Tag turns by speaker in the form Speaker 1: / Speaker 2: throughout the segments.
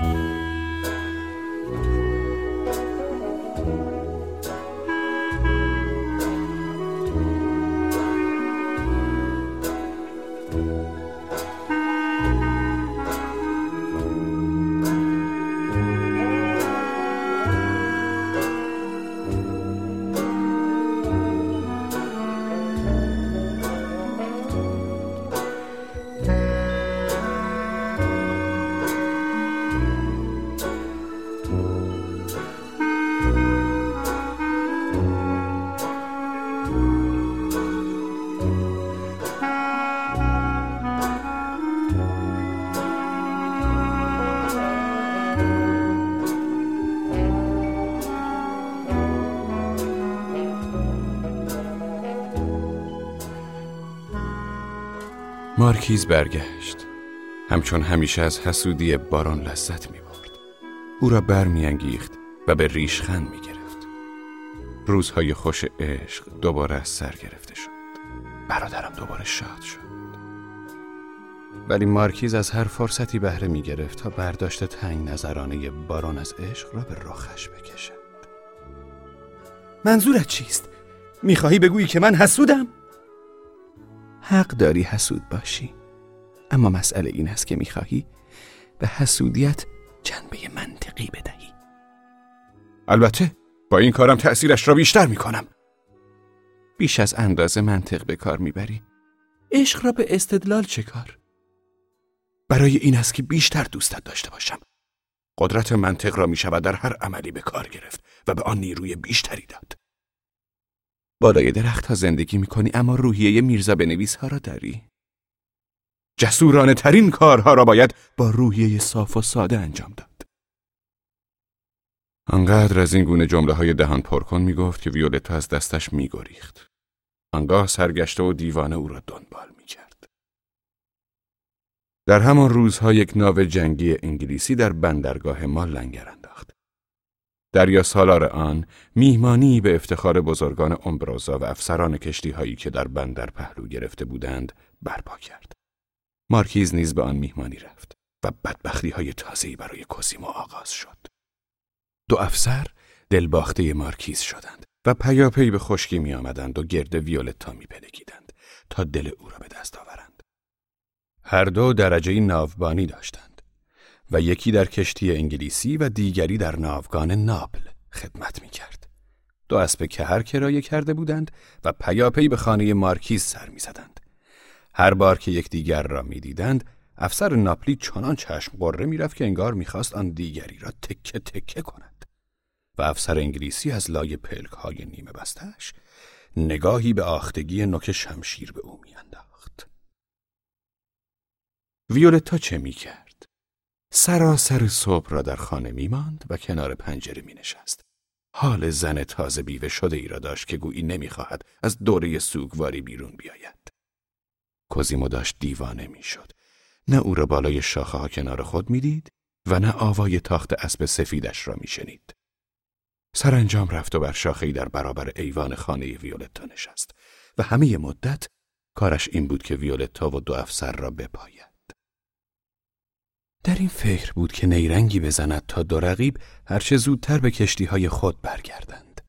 Speaker 1: Bye. مارکیز برگشت. همچون همیشه از حسودی باران لذت می برد او را برمیانگیخت و به ریشخند می گرفت روزهای خوش عشق دوباره از سر گرفته شد. برادرم دوباره شاد شد. ولی مارکیز از هر فرصتی بهره می گرفت تا برداشت تنگ نظرانه باران از عشق را به رخش بکشد.
Speaker 2: منظورت چیست؟ می‌خواهی بگویی که من حسودم؟
Speaker 1: حق داری حسود باشی. اما مسئله این است که می‌خواهی به حسودیت جنبه منطقی بدهی. البته با این کارم تأثیرش را بیشتر می‌کنم. بیش از اندازه منطق به کار می‌بری. عشق را به استدلال چه کار؟ برای این است که بیشتر دوستت داشته باشم. قدرت منطق را می شود در هر عملی به کار گرفت و به آن نیروی بیشتری داد. بالای درخت ها زندگی می کنی اما روحیه میرزا بنویس ها را داری جسورانه ترین کارها را باید با روحیه صاف و ساده انجام داد آنقدر از این گونه جمله های دهان پرکن می گفت که ویولتا از دستش می گریخت. آنگاه سرگشته و دیوانه او را دنبال می کرد. در همان روزها یک ناو جنگی انگلیسی در بندرگاه ما لنگر انداخت. دریا سالار آن میهمانی به افتخار بزرگان امبروزا و افسران کشتی هایی که در بندر پهلو گرفته بودند برپا کرد. مارکیز نیز به آن میهمانی رفت و بدبختی های تازهی برای کوسیمو آغاز شد. دو افسر دلباخته مارکیز شدند و پیاپی به خشکی می آمدند و گرد ویولتا می تا دل او را به دست آورند. هر دو درجه ناوبانی داشتند و یکی در کشتی انگلیسی و دیگری در ناوگان ناپل خدمت می کرد. دو اسب کهر کرایه کرده بودند و پیاپی به خانه مارکیز سر می زدند. هر بار که یکدیگر را می‌دیدند افسر ناپلی چنان چشم قره می‌رفت که انگار می‌خواست آن دیگری را تکه تکه کند و افسر انگلیسی از لای پلک های نیمه بستش نگاهی به آختگی نوک شمشیر به او میانداخت. ویولتا چه می‌کرد؟ سراسر صبح را در خانه میماند و کنار پنجره مینشست. حال زن تازه بیوه شده ای را داشت که گویی نمی‌خواهد از دوره سوگواری بیرون بیاید. کوزیمو داشت دیوانه می‌شد. نه او را بالای شاخه ها کنار خود می‌دید و نه آوای تاخت اسب سفیدش را میشنید. سرانجام رفت و بر شاخهای در برابر ایوان خانه ویولتا نشست و همه مدت کارش این بود که ویولتا و دو افسر را بپاید. در این فکر بود که نیرنگی بزند تا دو رقیب هرچه زودتر به کشتی های خود برگردند.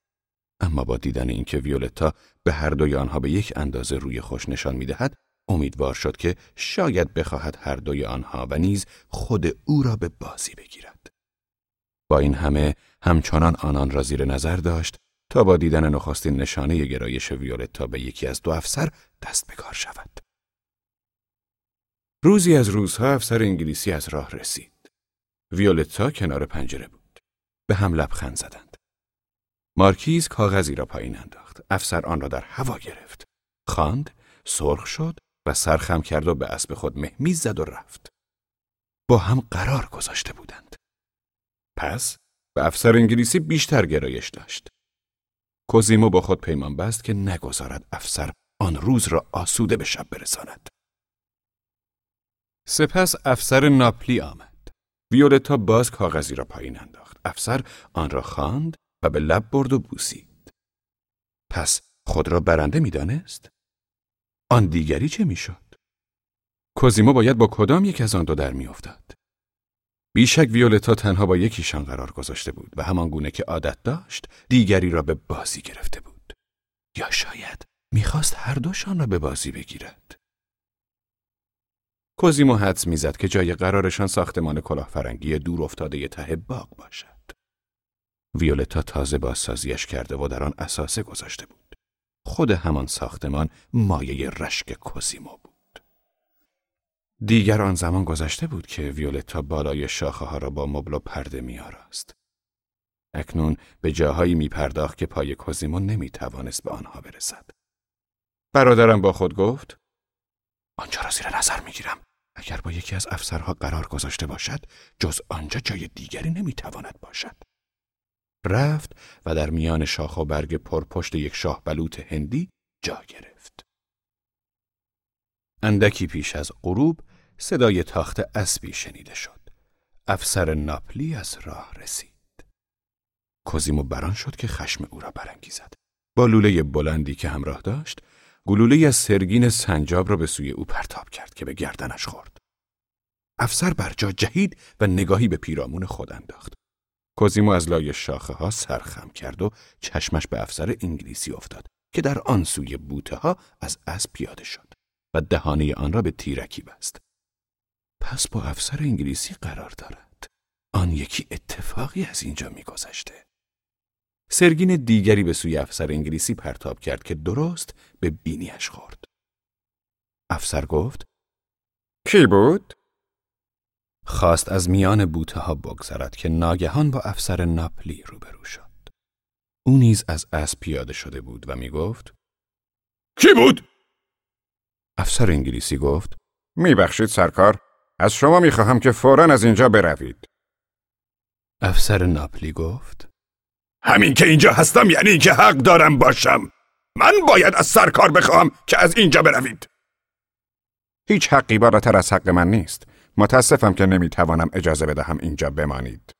Speaker 1: اما با دیدن اینکه ویولتا به هر دوی آنها به یک اندازه روی خوش نشان می‌دهد امیدوار شد که شاید بخواهد هر دوی آنها و نیز خود او را به بازی بگیرد. با این همه همچنان آنان را زیر نظر داشت تا با دیدن نخستین نشانه گرایش ویولتا به یکی از دو افسر دست به کار شود. روزی از روزها افسر انگلیسی از راه رسید. ویولتا کنار پنجره بود. به هم لبخند زدند. مارکیز کاغذی را پایین انداخت. افسر آن را در هوا گرفت. خواند، سرخ شد و سرخم کرد و به اسب خود مهمیز زد و رفت. با هم قرار گذاشته بودند. پس به افسر انگلیسی بیشتر گرایش داشت. کوزیمو با خود پیمان بست که نگذارد افسر آن روز را آسوده به شب برساند. سپس افسر ناپلی آمد. ویولتا باز کاغذی را پایین انداخت. افسر آن را خواند و به لب برد و بوسید. پس خود را برنده می‌دانست؟ آن دیگری چه می‌شد؟ کوزیمو باید با کدام یک از آن دو در میافتاد؟ بیشک ویولتا تنها با یکیشان قرار گذاشته بود و همان گونه که عادت داشت دیگری را به بازی گرفته بود. یا شاید می‌خواست هر دوشان را به بازی بگیرد. کوزیمو حدس می‌زد که جای قرارشان ساختمان کلاهفرنگی دور افتاده ته باغ باشد. ویولتا تازه بازسازیش کرده و در آن اساسه گذاشته بود. خود همان ساختمان مایه رشک کوزیمو بود. دیگر آن زمان گذشته بود که ویولتا بالای شاخه ها را با مبل و پرده می آراست. اکنون به جاهایی می پرداخت که پای کوزیمو نمی توانست به آنها برسد. برادرم با خود گفت آنجا را زیر نظر می گیرم. اگر با یکی از افسرها قرار گذاشته باشد جز آنجا جای دیگری نمی تواند باشد. رفت و در میان شاخ و برگ پرپشت یک شاه بلوط هندی جا گرفت. اندکی پیش از غروب صدای تاخت اسبی شنیده شد. افسر ناپلی از راه رسید. کوزیمو بران شد که خشم او را برانگیزد. با لوله بلندی که همراه داشت، گلوله از سرگین سنجاب را به سوی او پرتاب کرد که به گردنش خورد. افسر بر جا جهید و نگاهی به پیرامون خود انداخت. کوزیمو از لای شاخه ها سرخم کرد و چشمش به افسر انگلیسی افتاد که در آن سوی بوته ها از اسب پیاده شد و دهانه آن را به تیرکی بست. پس با افسر انگلیسی قرار دارد. آن یکی اتفاقی از اینجا میگذشته. سرگین دیگری به سوی افسر انگلیسی پرتاب کرد که درست به بینیش خورد. افسر گفت
Speaker 3: کی بود؟
Speaker 1: خواست از میان بوته ها بگذرد که ناگهان با افسر ناپلی روبرو شد. او نیز از اسب پیاده شده بود و می گفت
Speaker 3: کی بود؟
Speaker 1: افسر انگلیسی گفت
Speaker 3: میبخشید سرکار از شما می‌خواهم که فورا از اینجا بروید.
Speaker 1: افسر ناپلی گفت
Speaker 3: همین که اینجا هستم یعنی که حق دارم باشم. من باید از سرکار بخواهم که از اینجا بروید. هیچ حقی بالاتر از حق من نیست. متاسفم که نمی‌توانم اجازه بدهم اینجا بمانید.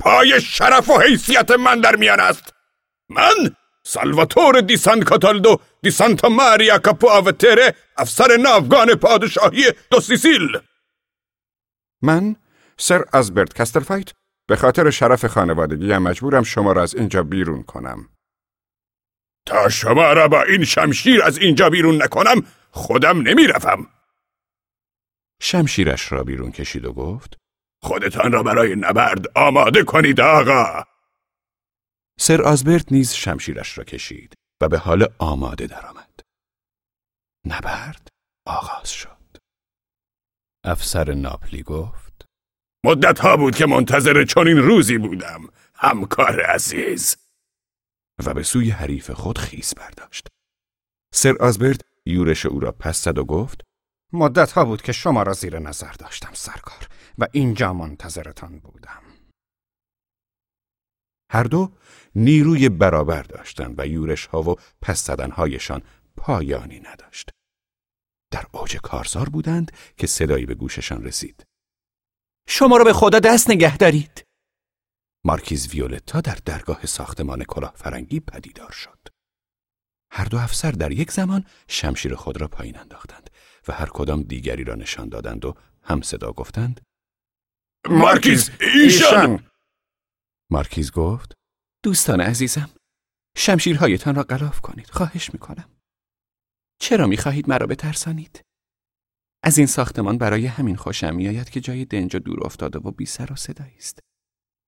Speaker 3: پای شرف و حیثیت من در میان است. من سالواتور دی سان کاتالدو دی سانتا ماریا کاپو آوتره افسر ناوگان پادشاهی دو سیسیل من سر ازبرت کستلفایت به خاطر شرف خانوادگیم مجبورم شما را از اینجا بیرون کنم تا شما را با این شمشیر از اینجا بیرون نکنم خودم نمی‌روم
Speaker 1: شمشیرش را بیرون کشید و گفت
Speaker 3: خودتان را برای نبرد آماده کنید آقا
Speaker 1: سر آزبرت نیز شمشیرش را کشید و به حال آماده درآمد. نبرد آغاز شد. افسر ناپلی گفت
Speaker 3: مدت ها بود که منتظر چنین روزی بودم همکار عزیز
Speaker 1: و به سوی حریف خود خیز برداشت. سر آزبرت یورش او را پس زد و گفت
Speaker 3: مدت ها بود که شما را زیر نظر داشتم سرکار و اینجا منتظرتان بودم
Speaker 1: هر دو نیروی برابر داشتند و یورش ها و پس هایشان پایانی نداشت. در اوج کارزار بودند که صدایی به گوششان رسید.
Speaker 2: شما را به خدا دست نگه دارید.
Speaker 1: مارکیز ویولتا در درگاه ساختمان کلاه فرنگی پدیدار شد. هر دو افسر در یک زمان شمشیر خود را پایین انداختند و هر کدام دیگری را نشان دادند و هم صدا گفتند
Speaker 3: مارکیز ایشان
Speaker 1: مارکیز گفت
Speaker 2: دوستان عزیزم شمشیرهایتان را غلاف کنید خواهش می‌کنم چرا می‌خواهید مرا بترسانید از این ساختمان برای همین خوشم میآید که جای دنج دور افتاده و بی سر و صدایی است.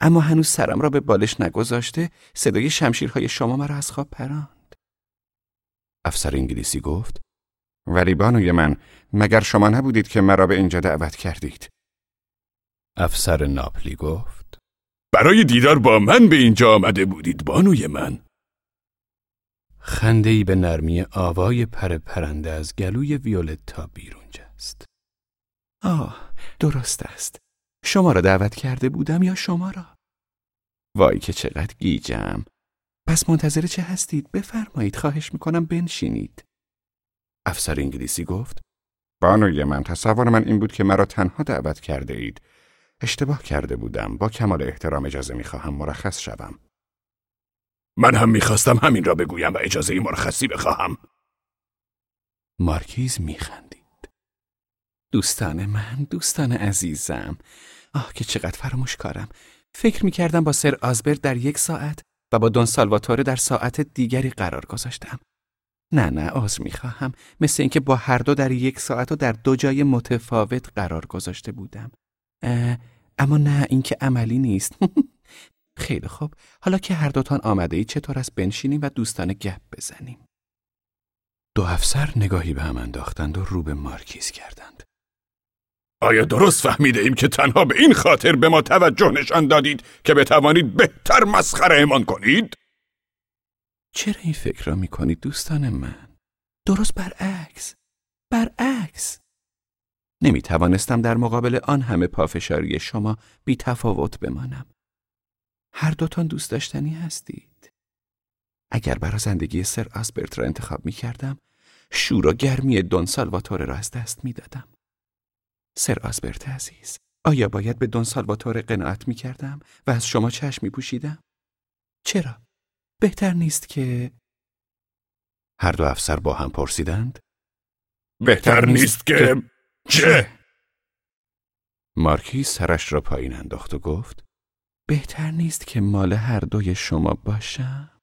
Speaker 2: اما هنوز سرم را به بالش نگذاشته صدای شمشیرهای شما مرا از خواب پراند.
Speaker 1: افسر انگلیسی گفت
Speaker 3: ولی بانوی من مگر شما نبودید که مرا به اینجا دعوت کردید؟
Speaker 1: افسر ناپلی گفت
Speaker 3: برای دیدار با من به اینجا آمده بودید بانوی من.
Speaker 1: خندهی به نرمی آوای پر پرنده از گلوی ویولتا بیرون جست
Speaker 2: آه درست است. شما را دعوت کرده بودم یا شما را؟ وای که چقدر گیجم. پس منتظر چه هستید؟ بفرمایید خواهش می‌کنم بنشینید.
Speaker 1: افسر انگلیسی گفت
Speaker 3: بانوی من تصور من این بود که مرا تنها دعوت کرده اید. اشتباه کرده بودم. با کمال احترام اجازه می‌خواهم مرخص شوم. من هم می‌خواستم همین را بگویم و اجازه مرخصی بخواهم.
Speaker 1: مارکیز میخندید.
Speaker 2: دوستان من دوستان عزیزم آه که چقدر فراموش کارم فکر می کردم با سر آزبرت در یک ساعت و با دون سالواتوره در ساعت دیگری قرار گذاشتم. نه نه آز می خواهم مثل اینکه با هر دو در یک ساعت و در دو جای متفاوت قرار گذاشته بودم. اما نه اینکه عملی نیست. خیلی خوب حالا که هر دوتان آمده ای چطور است بنشینیم و دوستانه گپ بزنیم.
Speaker 1: دو افسر نگاهی به هم انداختند و رو به مارکیز کردند.
Speaker 3: آیا درست فهمیده ایم که تنها به این خاطر به ما توجه نشان دادید که بتوانید بهتر مسخره امان کنید؟
Speaker 1: چرا این فکر را می کنید دوستان من؟
Speaker 2: درست برعکس برعکس نمی توانستم در مقابل آن همه پافشاری شما بی تفاوت بمانم هر دوتان دوست داشتنی هستید اگر برای زندگی سر آسبرت را انتخاب می کردم شور و گرمی دون سالواتور را از دست می دادم. سر آسبرت عزیز آیا باید به دون سالواتور قناعت می کردم و از شما چشم می پوشیدم؟ چرا؟ بهتر نیست که
Speaker 1: هر دو افسر با هم پرسیدند
Speaker 3: بهتر نیست که چه؟
Speaker 1: مارکی سرش را پایین انداخت و گفت
Speaker 2: بهتر نیست که مال هر دوی شما باشم؟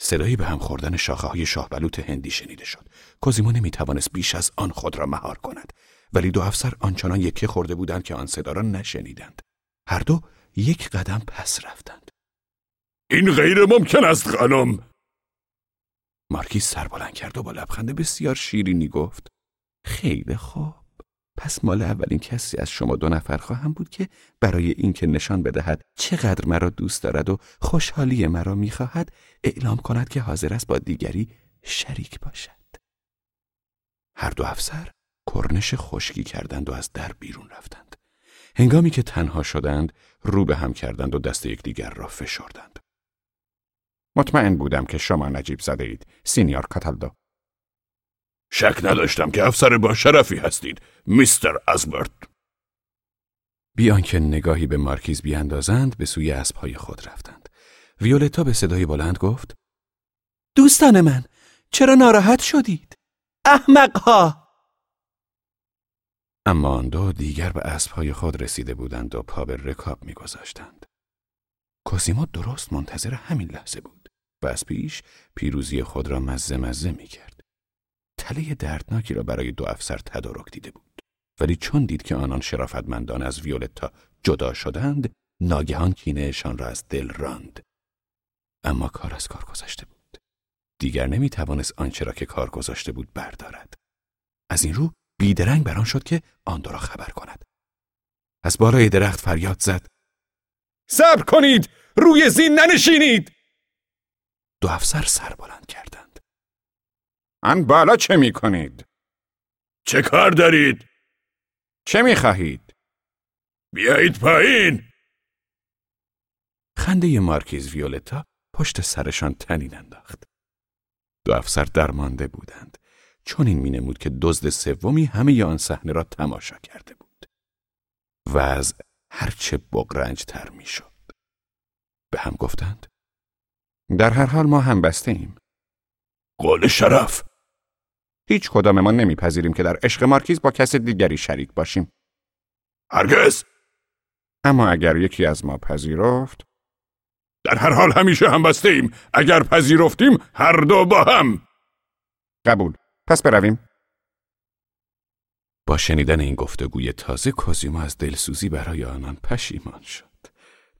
Speaker 1: صدایی به هم خوردن شاخه های شاهبلوت هندی شنیده شد. کوزیمو نمی توانست بیش از آن خود را مهار کند. ولی دو افسر آنچنان یکی خورده بودند که آن صدا را نشنیدند. هر دو یک قدم پس رفتند.
Speaker 3: این غیر ممکن است خانم.
Speaker 1: مارکیز سر بلند کرد و با لبخند بسیار شیرینی گفت.
Speaker 2: خیلی خوب. پس مال اولین کسی از شما دو نفر خواهم بود که برای اینکه نشان بدهد چقدر مرا دوست دارد و خوشحالی مرا می‌خواهد اعلام کند که حاضر است با دیگری شریک باشد.
Speaker 1: هر دو افسر کرنش خشکی کردند و از در بیرون رفتند. هنگامی که تنها شدند رو به هم کردند و دست یکدیگر را فشردند.
Speaker 3: مطمئن بودم که شما نجیب زده اید سینیور کاتالدو شک نداشتم که افسر با شرفی هستید میستر ازبرت.
Speaker 1: بیان که نگاهی به مارکیز بیاندازند به سوی اسبهای خود رفتند. ویولتا به صدای بلند گفت
Speaker 2: دوستان من چرا ناراحت شدید؟ احمقها!
Speaker 1: اما آن دو دیگر به اسبهای خود رسیده بودند و پا به رکاب میگذاشتند. کوسیمو درست منتظر همین لحظه بود و از پیش پیروزی خود را مزه مزه می کرد. تله دردناکی را برای دو افسر تدارک دیده بود. ولی چون دید که آنان شرافتمندان از ویولتا جدا شدند ناگهان کینهشان را از دل راند. اما کار از کار گذاشته بود. دیگر نمی توانست آنچه را که کار گذاشته بود بردارد. از این رو بیدرنگ بران شد که آن دو را خبر کند. از بالای درخت فریاد زد.
Speaker 3: صبر کنید! روی زین ننشینید!
Speaker 1: دو افسر سر بلند کردند.
Speaker 3: آن بالا چه می کنید؟ چه کار دارید؟ چه می خواهید؟ بیایید پایین
Speaker 1: خنده مارکیز ویولتا پشت سرشان تنین انداخت. دو افسر درمانده بودند. چون این مینمود که دزد سومی همه آن صحنه را تماشا کرده بود. وضع هرچه بغرنج تر می شد. به هم گفتند در هر حال ما هم بسته ایم.
Speaker 3: قول شرف
Speaker 1: هیچ کدام ما نمیپذیریم که در عشق مارکیز با کس دیگری شریک باشیم.
Speaker 3: هرگز!
Speaker 1: اما اگر یکی از ما پذیرفت؟
Speaker 3: در هر حال همیشه هم بسته ایم اگر پذیرفتیم هر دو با هم.
Speaker 1: قبول. پس برویم. با شنیدن این گفتگوی تازه کوزیما از دلسوزی برای آنان پشیمان شد.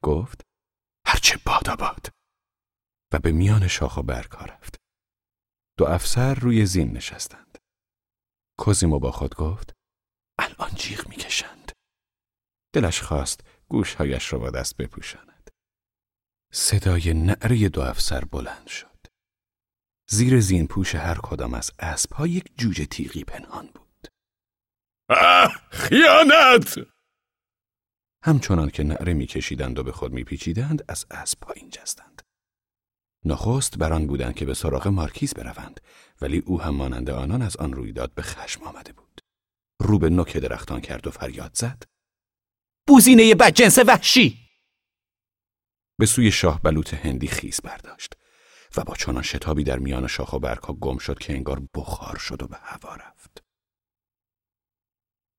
Speaker 1: گفت هرچه باد. آباد و به میان شاخ و برگ رفت. دو افسر روی زین نشستند. کوزیمو با خود گفت الان جیغ می‌کشند. دلش خواست گوشهایش را با دست بپوشاند. صدای نعره دو افسر بلند شد. زیر زین پوش هر کدام از اسبها یک جوجه تیغی پنهان بود.
Speaker 3: آه خیانت!
Speaker 1: همچنان که نعره میکشیدند و به خود میپیچیدند از اسب پایین جستند. نخست بران بودند که به سراغ مارکیز بروند ولی او هم مانند آنان از آن رویداد به خشم آمده بود رو به نوک درختان کرد و فریاد زد
Speaker 2: بوزینه بدجنس وحشی
Speaker 1: به سوی شاه بلوط هندی خیز برداشت و با چنان شتابی در میان شاخ و برگها گم شد که انگار بخار شد و به هوا رفت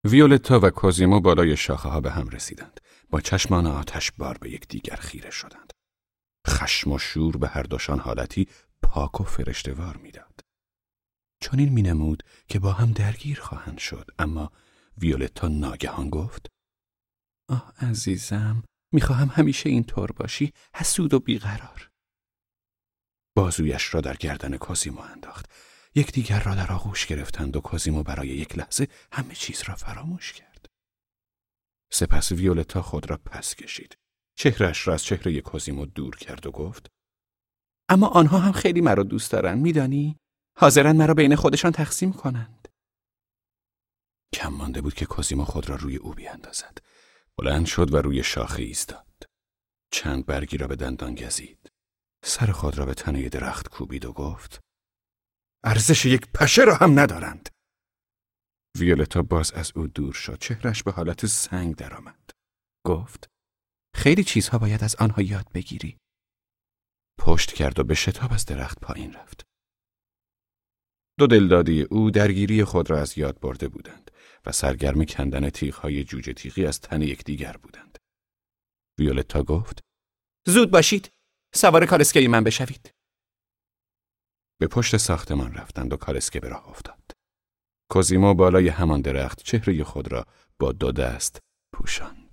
Speaker 1: ویولتا و کوزیمو بالای شاخه ها به هم رسیدند. با چشمان آتش بار به یکدیگر خیره شدند. خشم و شور به هر دوشان حالتی پاک و فرشتوار می‌داد. چون این مینمود که با هم درگیر خواهند شد اما ویولتا ناگهان گفت آه عزیزم می‌خواهم همیشه اینطور باشی حسود و بیقرار. بازویش را در گردن کازیمو انداخت. یکدیگر را در آغوش گرفتند و کازیمو برای یک لحظه همه چیز را فراموش کرد. سپس ویولتا خود را پس کشید. چهرش را از چهره کازیمو دور کرد و گفت
Speaker 2: اما آنها هم خیلی مرا دوست دارند میدانی؟ حاضرن مرا بین خودشان تقسیم کنند.
Speaker 1: کم مانده بود که کازیمو خود را روی او بیاندازد. بلند شد و روی شاخه ایستاد. چند برگی را به دندان گزید. سر خود را به تنه درخت کوبید و گفت ارزش یک پشه را هم ندارند. ویولتا باز از او دور شد. چهرش به حالت سنگ درآمد. گفت
Speaker 2: خیلی چیزها باید از آنها یاد بگیری
Speaker 1: پشت کرد و به شتاب از درخت پایین رفت دو دلدادی او درگیری خود را از یاد برده بودند و سرگرم کندن تیغهای جوجه تیغی از تن یکدیگر بودند. ویولتا گفت:
Speaker 2: زود باشید، سوار کالسکه من بشوید.
Speaker 1: به پشت ساختمان رفتند و کالسکه به راه افتاد. کوزیمو بالای همان درخت چهره خود را با دو دست پوشاند.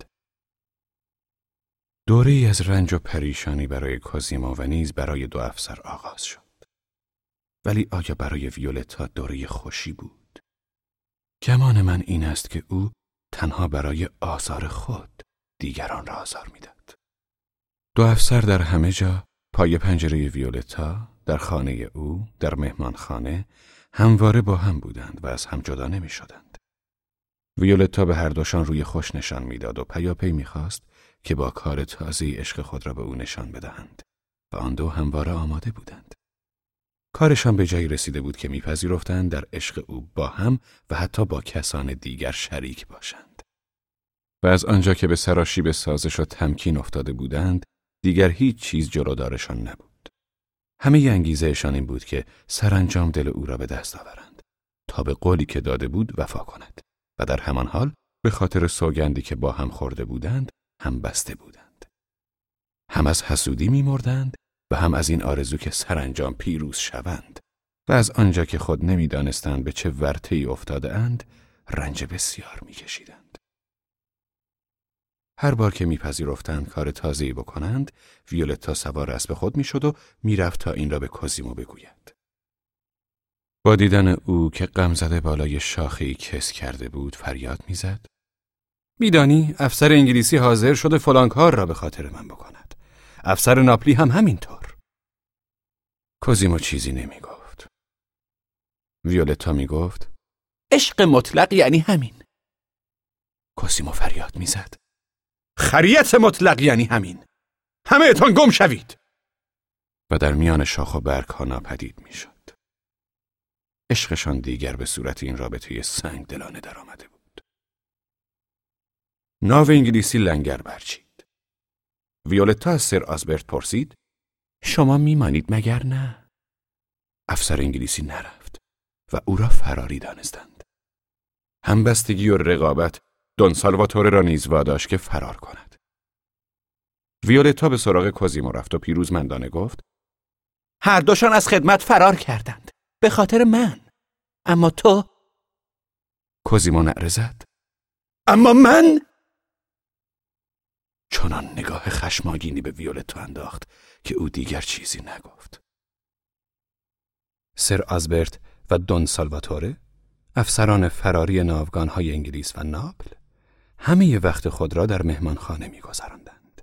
Speaker 1: دوره از رنج و پریشانی برای کوزیمو و نیز برای دو افسر آغاز شد. ولی آیا برای ویولتا دوره خوشی بود؟ گمان من این است که او تنها برای آزار خود دیگران را آزار می‌داد. دو افسر در همه جا پای پنجره ویولتا در خانه او در مهمانخانه همواره با هم بودند و از هم جدا نمی شدند. ویولتا به هر دوشان روی خوش نشان می‌داد و پیاپی می‌خواست که با کار تازه عشق خود را به او نشان بدهند و آن دو همواره آماده بودند. کارشان به جایی رسیده بود که میپذیرفتند در عشق او با هم و حتی با کسان دیگر شریک باشند. و از آنجا که به سراشیب سازش و تمکین افتاده بودند، دیگر هیچ چیز جلودارشان نبود. همه انگیزهشان این بود که سرانجام دل او را به دست آورند تا به قولی که داده بود وفا کند و در همان حال به خاطر سوگندی که با هم خورده بودند هم بسته بودند. هم از حسودی میمردند و هم از این آرزو که سرانجام پیروز شوند و از آنجا که خود نمی‌دانستند به چه ورطه‌ای افتاده اند رنج بسیار میکشیدند. هر بار که میپذیرفتند کار تازه‌ای بکنند، ویولتا سوار اسب خود می‌شد و می‌رفت تا این را به کوزیمو بگوید. با دیدن او که غمزده بالای شاخهای کس کرده بود فریاد می‌زد. میدانی افسر انگلیسی حاضر شده فلان کار را به خاطر من بکند. افسر ناپلی هم همینطور. کوزیمو چیزی نمی گفت. ویولتا می گفت
Speaker 2: عشق مطلق یعنی همین.
Speaker 1: کوزیمو فریاد می‌زد.
Speaker 3: خریت مطلق یعنی همین. همه اتان گم شوید.
Speaker 1: و در میان شاخ و برگ ها ناپدید می شد. عشقشان دیگر به صورت این رابطه سنگ دلانه در آمده بود. ناو انگلیسی لنگر برچید. ویولتا از سر آزبرت پرسید شما میمانید مگر نه؟ افسر انگلیسی نرفت و او را فراری دانستند. همبستگی و رقابت دون سالواتوره را نیز واداشت که فرار کند. ویولتا به سراغ کوزیمو رفت و پیروزمندانه گفت
Speaker 2: هر دوشان از خدمت فرار کردند به خاطر من اما تو
Speaker 1: کوزیمو نعره
Speaker 3: اما من
Speaker 1: چنان نگاه خشماگینی به ویولتا انداخت که او دیگر چیزی نگفت. سر آزبرت و دون سالواتوره افسران فراری ناوگانهای انگلیس و ناپل همه وقت خود را در مهمانخانه میگذراندند.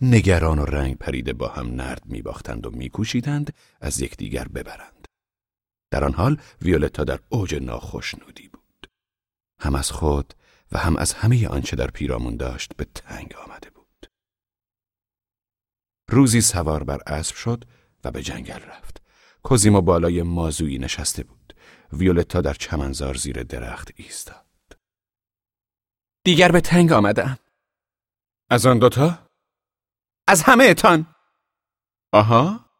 Speaker 1: نگران و رنگ پریده با هم نرد میباختند و میکوشیدند از یکدیگر ببرند. در آن حال ویولتا در اوج ناخشنودی بود. هم از خود و هم از همه آنچه در پیرامون داشت به تنگ آمده بود. روزی سوار بر اسب شد و به جنگل رفت. کوزیمو بالای مازویی نشسته بود. ویولتا در چمنزار زیر درخت ایستاد.
Speaker 2: دیگر به تنگ آمدم.
Speaker 1: از آن دوتا؟
Speaker 2: از همه اتان.
Speaker 1: آها؟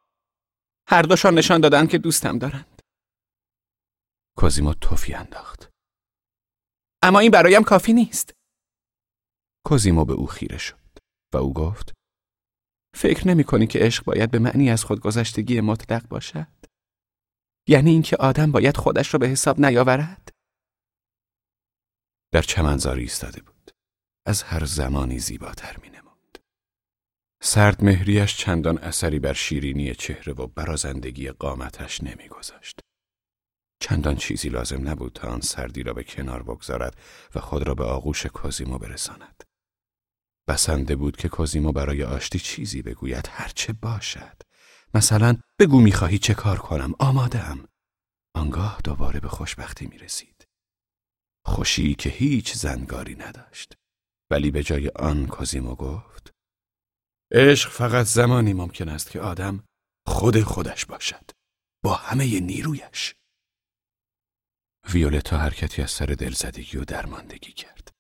Speaker 2: هر دوشان نشان دادند که دوستم دارند.
Speaker 1: کوزیمو توفی انداخت.
Speaker 2: اما این برایم کافی نیست
Speaker 1: کوزیمو به او خیره شد و او گفت
Speaker 2: فکر نمی کنی که عشق باید به معنی از خودگذشتگی مطلق باشد یعنی اینکه آدم باید خودش را به حساب نیاورد
Speaker 1: در چمنزاری ایستاده بود از هر زمانی زیباتر می نمود. سرد مهریش چندان اثری بر شیرینی چهره و برازندگی قامتش نمیگذاشت. چندان چیزی لازم نبود تا آن سردی را به کنار بگذارد و خود را به آغوش کوزیمو برساند. بسنده بود که کوزیمو برای آشتی چیزی بگوید هرچه باشد. مثلا بگو می‌خواهی چه کار کنم آمادم. آنگاه دوباره به خوشبختی می رسید. خوشی که هیچ زنگاری نداشت. ولی به جای آن کوزیمو گفت عشق فقط زمانی ممکن است که آدم خود خودش باشد. با همه نیرویش. ویولتا حرکتی از سر دلزدگی و درماندگی کرد.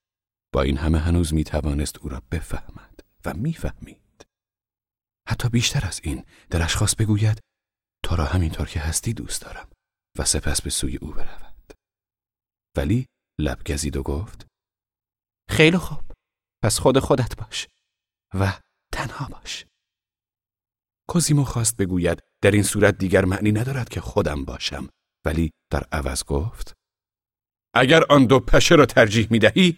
Speaker 1: با این همه هنوز می توانست او را بفهمد و می‌فهمید. حتی بیشتر از این دلش خواست بگوید تو را همینطور که هستی دوست دارم و سپس به سوی او برود. ولی لب گزید و گفت
Speaker 2: خیلی خوب پس خود خودت باش و تنها باش.
Speaker 1: کوزیمو خواست بگوید در این صورت دیگر معنی ندارد که خودم باشم ولی در عوض گفت اگر آن دو پشه را ترجیح می دهی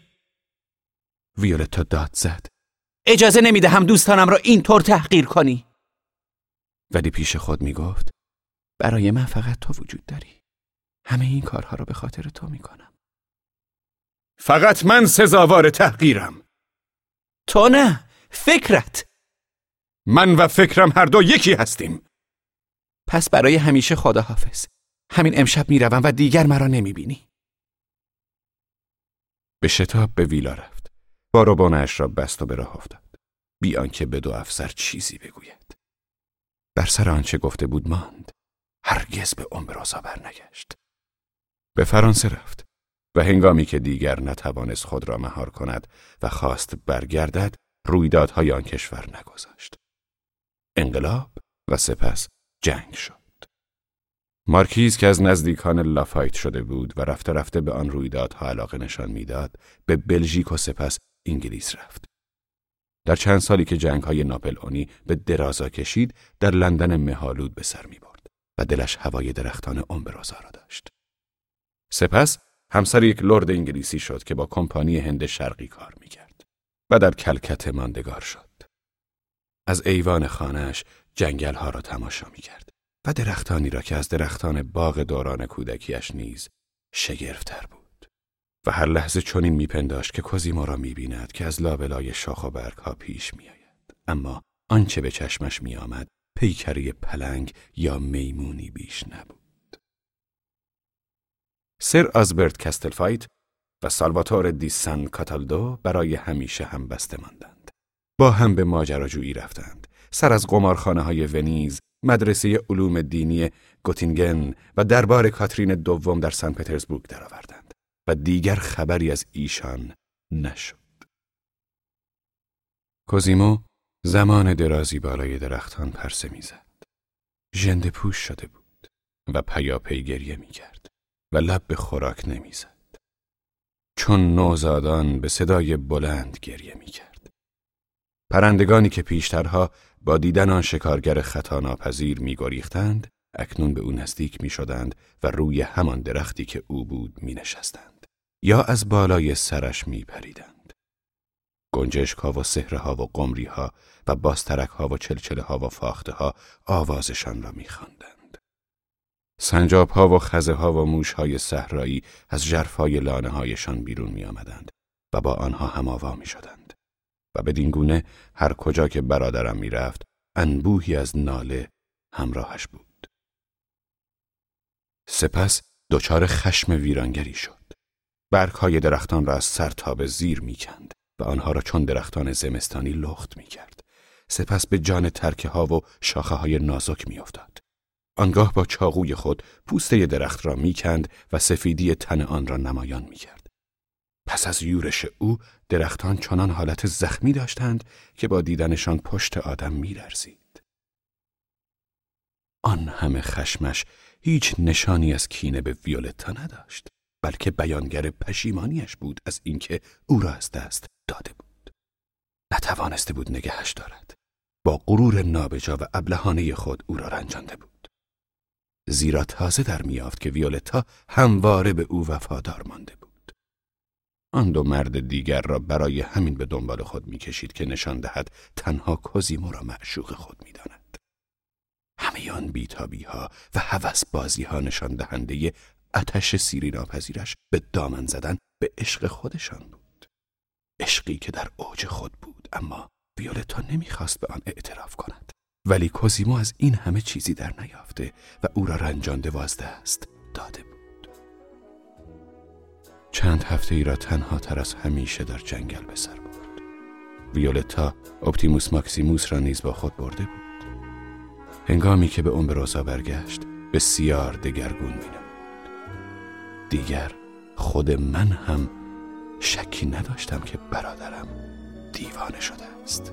Speaker 1: ویولتا داد زد.
Speaker 2: اجازه نمی دهم دوستانم را اینطور تحقیر کنی.
Speaker 1: ولی پیش خود می گفت برای من فقط تو وجود داری. همه این کارها را به خاطر تو می کنم فقط من سزاوار تحقیرم.
Speaker 2: تو نه فکرت.
Speaker 1: من و فکرم هر دو یکی هستیم.
Speaker 2: پس برای همیشه خداحافظ. همین امشب می‌روم و دیگر مرا نمی‌بینی.
Speaker 1: به شتاب به ویلا رفت. باروبانش را بست و به راه افتاد. بی آنکه به دو افسر چیزی بگوید. بر سر آنچه گفته بود ماند. هرگز به امبرازا برنگشت. به فرانسه رفت و هنگامی که دیگر نتوانست خود را مهار کند و خواست برگردد رویدادهای آن کشور نگذاشت. انقلاب و سپس جنگ شد. مارکیز که از نزدیکان لافایت شده بود و رفته رفته به آن رویدادها علاقه نشان می‌داد به بلژیک و سپس انگلیس رفت. در چند سالی که جنگ های ناپل به درازا کشید در لندن مهالود به سر می برد و دلش هوای درختان امبرازا را داشت. سپس همسر یک لرد انگلیسی شد که با کمپانی هند شرقی کار می کرد و در کلکت ماندگار شد. از ایوان خانهش جنگل ها را تماشا می کرد درختانی را که از درختان باغ دوران کودکیش نیز شگرفتر بود. و هر لحظه چنین میپنداشت که کوزیما را می‌بیند که از لابلای شاخ و برگ ها پیش میآید. اما آنچه به چشمش میآمد پیکری پلنگ یا میمونی بیش نبود. سر آزبرت کستلفایت و سالواتور دی سان کاتالدو برای همیشه به هم بسته ماندند. با هم به ماجراجویی رفتند. سر از قمارخانه های ونیز مدرسه علوم دینی گوتینگن و دربار کاترین دوم در سن پترزبورگ درآوردند و دیگر خبری از ایشان نشد. کوزیمو زمان درازی بالای درختان پرسه می‌زد. ژنده پوش شده بود و پیاپی گریه می‌کرد و لب به خوراک نمی‌زد. چون نوزادان به صدای بلند گریه می‌کرد. پرندگانی که پیشترها با دیدن آن شکارگر خطا ناپذیر میگریختند اکنون به او نزدیک می شدند و روی همان درختی که او بود می نشستند. یا از بالای سرش می پریدند. گنجشک ها و سهره ها و قمری ها و باسترک ها و چلچله ها و فاخته ها آوازشان را می خواندند. سنجاب ها و خزه ها و موش های صحرایی از جرفای لانه هایشان بیرون می آمدند و با آنها هماوا می شدند. بدین گونه هر کجا که برادرم می‌رفت انبوهی از ناله همراهش بود. سپس دچار خشم ویرانگری شد. برگهای درختان را از سر تا به زیر می‌کند و آنها را چون درختان زمستانی لخت می‌کرد. سپس به جان ترکه ها و شاخه های نازک میافتاد. آنگاه با چاقوی خود پوسته درخت را می‌کند و سفیدی تن آن را نمایان می‌کرد. پس از یورش او درختان چنان حالت زخمی داشتند که با دیدنشان پشت آدم میلرزید. آن همه خشمش هیچ نشانی از کینه به ویولتا نداشت. بلکه بیانگر پشیمانیش بود از اینکه او را از دست داده بود نتوانسته بود نگهش دارد با غرور نابجا و ابلهانه خود او را رنجانده بود زیرا تازه در میافت که ویولتا همواره به او وفادار مانده بود آن دو مرد دیگر را برای همین به دنبال خود می‌کشید که نشان دهد تنها کوزیمو را معشوق خود می‌داند. همه آن بیتابی ها و هوس بازی ها نشان دهنده اتش سیری ناپذیرش به دامن زدن به عشق خودشان بود. عشقی که در اوج خود بود اما ویولتا نمی‌خواست به آن اعتراف کند. ولی کوزیمو از این همه چیزی در نیافته و او را رنجانده وازده است داده بود. چند هفته ای را تنها تر از همیشه در جنگل به سر برد. ویولتا اپتیموس ماکسیموس را نیز با خود برده بود. هنگامی که به روزا برگشت بسیار دگرگون می دیگر خود من هم شکی نداشتم که برادرم دیوانه شده است.